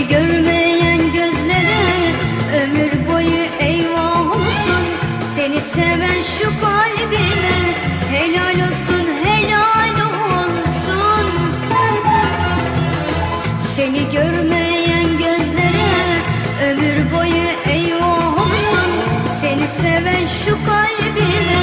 Seni görmeyen gözlere ömür boyu eyvah olsun. Seni seven şu kalbime helal olsun helal olsun. Seni görmeyen gözlere ömür boyu eyvah olsun. Seni seven şu kalbime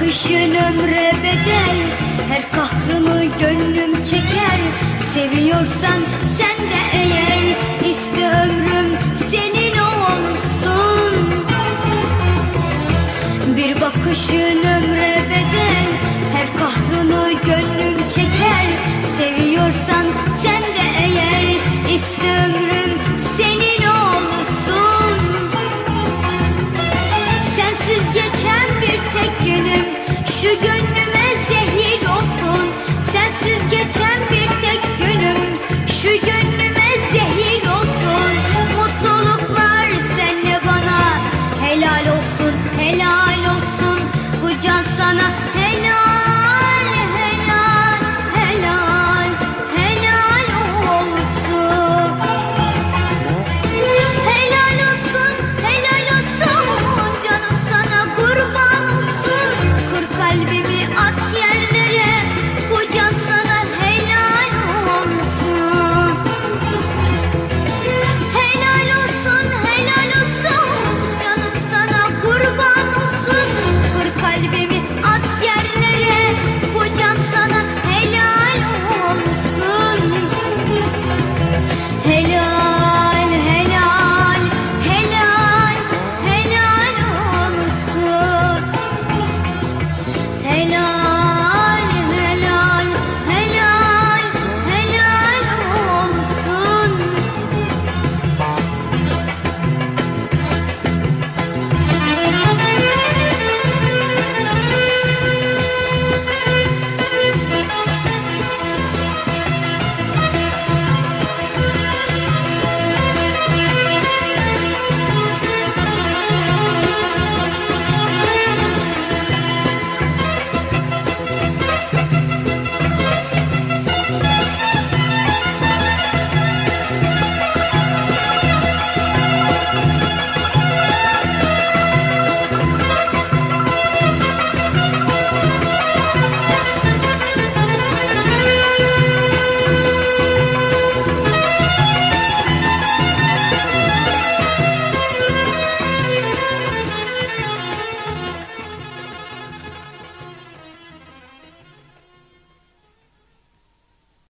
Bakışın ömre bedel Her kahrımı gönlüm çeker. Seviyorsan sen de eğer iste ömrüm senin olsun. Bir bakışın